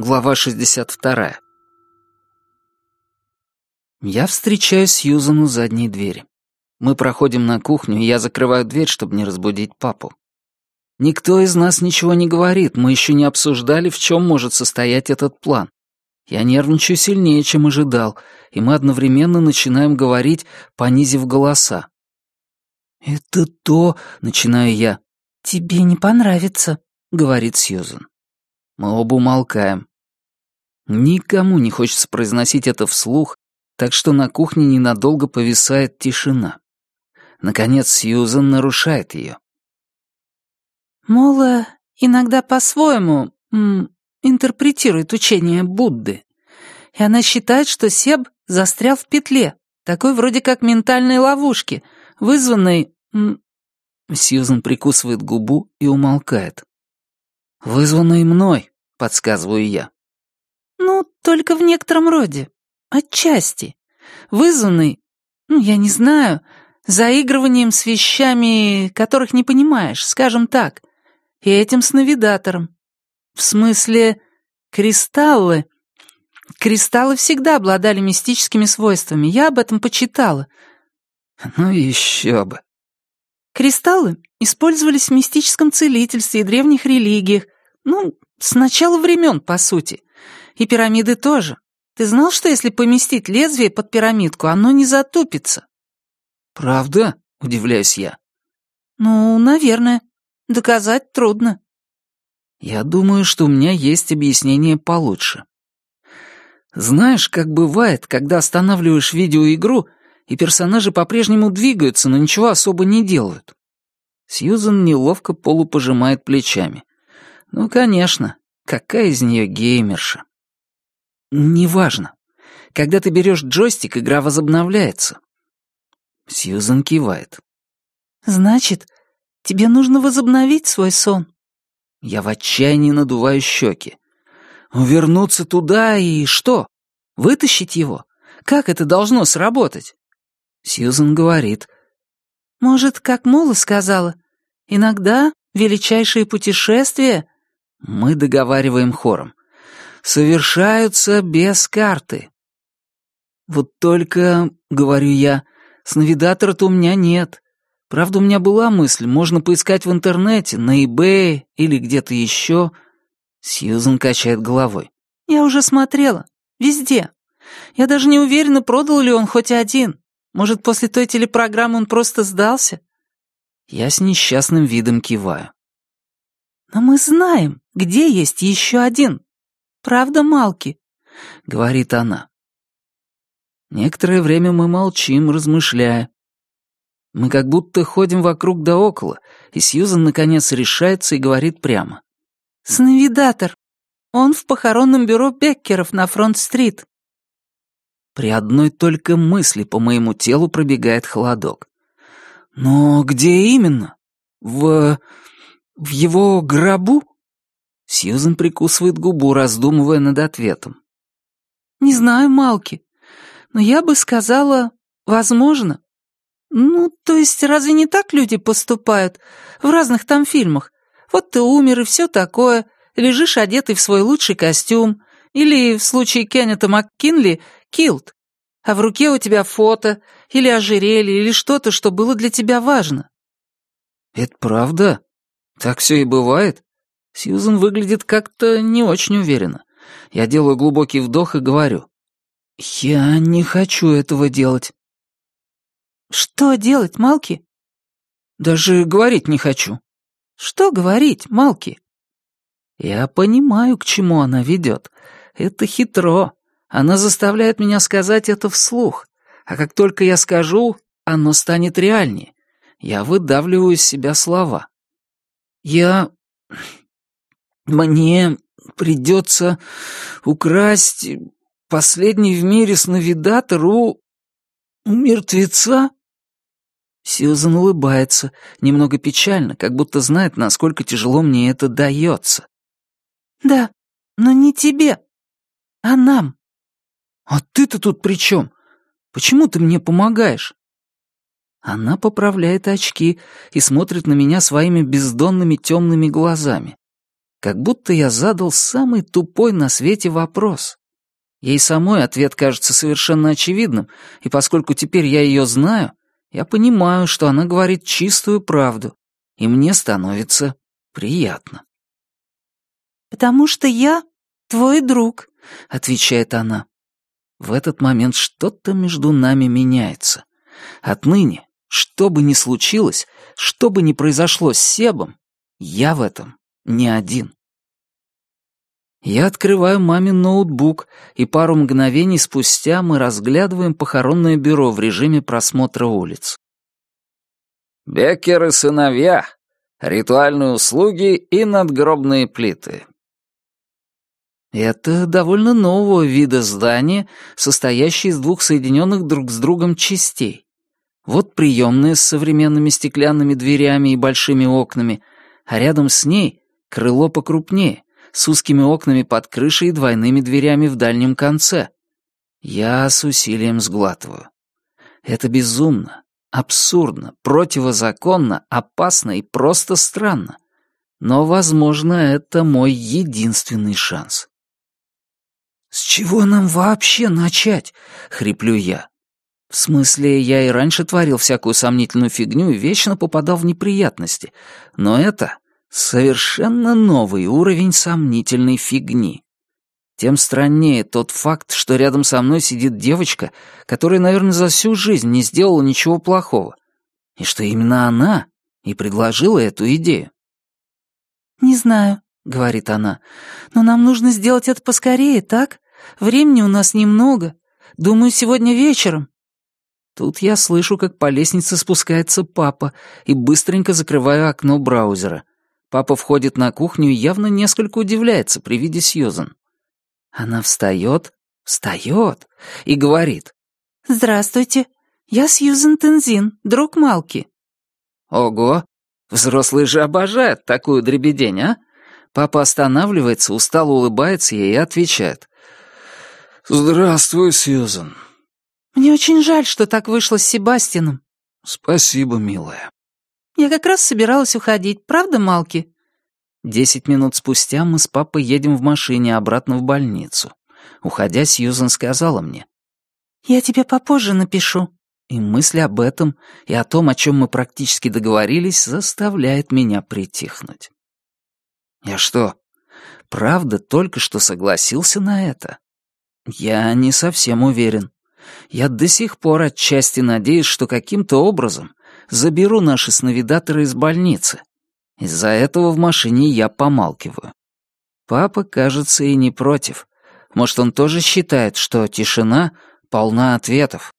Глава 62. Я встречаю Сьюзан у задней двери. Мы проходим на кухню, и я закрываю дверь, чтобы не разбудить папу. Никто из нас ничего не говорит, мы еще не обсуждали, в чем может состоять этот план. Я нервничаю сильнее, чем ожидал, и мы одновременно начинаем говорить, понизив голоса. «Это то...» — начинаю я. «Тебе не понравится», — говорит Сьюзан. Мы оба умолкаем. Никому не хочется произносить это вслух, так что на кухне ненадолго повисает тишина. Наконец Сьюзан нарушает ее. Мола иногда по-своему интерпретирует учение Будды. И она считает, что Себ застрял в петле, такой вроде как ментальной ловушки, вызванной... Сьюзан прикусывает губу и умолкает. «Вызванной мной», — подсказываю я. «Ну, только в некотором роде. Отчасти. Вызванный, ну, я не знаю, заигрыванием с вещами, которых не понимаешь, скажем так, и этим сновидатором. В смысле, кристаллы. Кристаллы всегда обладали мистическими свойствами, я об этом почитала. Ну еще бы. Кристаллы использовались в мистическом целительстве и древних религиях, ну, с начала времен, по сути. И пирамиды тоже. Ты знал, что если поместить лезвие под пирамидку, оно не затупится? Правда? Удивляюсь я. Ну, наверное. Доказать трудно. Я думаю, что у меня есть объяснение получше. Знаешь, как бывает, когда останавливаешь видеоигру и персонажи по-прежнему двигаются, но ничего особо не делают. Сьюзан неловко полупожимает плечами. Ну, конечно, какая из нее геймерша? Неважно. Когда ты берешь джойстик, игра возобновляется. Сьюзан кивает. Значит, тебе нужно возобновить свой сон. Я в отчаянии надуваю щеки. Вернуться туда и что? Вытащить его? Как это должно сработать? Сьюзан говорит. «Может, как Мола сказала, иногда величайшие путешествия...» Мы договариваем хором. «Совершаются без карты». «Вот только, — говорю я, — сновидатора-то у меня нет. Правда, у меня была мысль, можно поискать в интернете, на eBay или где-то еще...» Сьюзан качает головой. «Я уже смотрела. Везде. Я даже не уверена, продал ли он хоть один. Может, после той телепрограммы он просто сдался?» Я с несчастным видом киваю. «Но мы знаем, где есть еще один. Правда, Малки?» — говорит она. Некоторое время мы молчим, размышляя. Мы как будто ходим вокруг да около, и Сьюзан наконец решается и говорит прямо. «Сновидатор. Он в похоронном бюро Беккеров на Фронт-стрит. При одной только мысли по моему телу пробегает холодок. Но где именно? В... в его гробу? Сьюзен прикусывает губу, раздумывая над ответом. «Не знаю, Малки, но я бы сказала, возможно. Ну, то есть, разве не так люди поступают в разных там фильмах? Вот ты умер и все такое, лежишь одетый в свой лучший костюм, или, в случае Кеннета МакКинли, килт, а в руке у тебя фото или ожерелье или что-то, что было для тебя важно». «Это правда? Так все и бывает?» Сьюзен выглядит как-то не очень уверенно. Я делаю глубокий вдох и говорю. «Я не хочу этого делать». «Что делать, Малки?» «Даже говорить не хочу». «Что говорить, Малки?» Я понимаю, к чему она ведет. Это хитро. Она заставляет меня сказать это вслух. А как только я скажу, оно станет реальнее. Я выдавливаю из себя слова. Я... Мне придется украсть последний в мире сновидатор у... у мертвеца? Сьюзан улыбается, немного печально, как будто знает, насколько тяжело мне это дается. «Да, но не тебе, а нам». «А ты-то тут при чем? Почему ты мне помогаешь?» Она поправляет очки и смотрит на меня своими бездонными темными глазами. Как будто я задал самый тупой на свете вопрос. Ей самой ответ кажется совершенно очевидным, и поскольку теперь я ее знаю, я понимаю, что она говорит чистую правду, и мне становится приятно. «Потому что я твой друг», — отвечает она. В этот момент что-то между нами меняется. Отныне, что бы ни случилось, что бы ни произошло с Себом, я в этом не один. Я открываю мамин ноутбук, и пару мгновений спустя мы разглядываем похоронное бюро в режиме просмотра улиц. «Беккер и сыновья. Ритуальные услуги и надгробные плиты». Это довольно нового вида здание, состоящее из двух соединенных друг с другом частей. Вот приемная с современными стеклянными дверями и большими окнами, а рядом с ней крыло покрупнее, с узкими окнами под крышей и двойными дверями в дальнем конце. Я с усилием сглатываю. Это безумно, абсурдно, противозаконно, опасно и просто странно. Но, возможно, это мой единственный шанс. «С чего нам вообще начать?» — хриплю я. В смысле, я и раньше творил всякую сомнительную фигню и вечно попадал в неприятности. Но это Совершенно новый уровень сомнительной фигни. Тем страннее тот факт, что рядом со мной сидит девочка, которая, наверное, за всю жизнь не сделала ничего плохого. И что именно она и предложила эту идею. «Не знаю», — говорит она, — «но нам нужно сделать это поскорее, так? Времени у нас немного. Думаю, сегодня вечером». Тут я слышу, как по лестнице спускается папа, и быстренько закрываю окно браузера. Папа входит на кухню и явно несколько удивляется при виде Сьюзан. Она встает, встает и говорит. «Здравствуйте, я Сьюзан Тензин, друг Малки». «Ого, взрослые же обожают такую дребедень, а?» Папа останавливается, устало улыбается ей и отвечает. «Здравствуй, Сьюзан». «Мне очень жаль, что так вышло с Себастином». «Спасибо, милая». Я как раз собиралась уходить, правда, Малки?» Десять минут спустя мы с папой едем в машине обратно в больницу. Уходя, Сьюзан сказала мне. «Я тебе попозже напишу». И мысль об этом и о том, о чем мы практически договорились, заставляет меня притихнуть. Я что, правда только что согласился на это? Я не совсем уверен. Я до сих пор отчасти надеюсь, что каким-то образом заберу наши сновидаторы из больницы. Из-за этого в машине я помалкиваю. Папа, кажется, и не против. Может, он тоже считает, что тишина полна ответов.